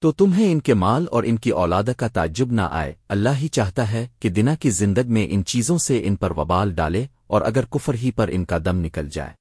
تو تمہیں ان کے مال اور ان کی اولاد کا تعجب نہ آئے۔ اللہ ہی چاہتا ہے کہ دنا کی زندگ میں ان چیزوں سے ان پر وبال ڈالے اور اگر کفر ہی پر ان کا دم نکل جائے۔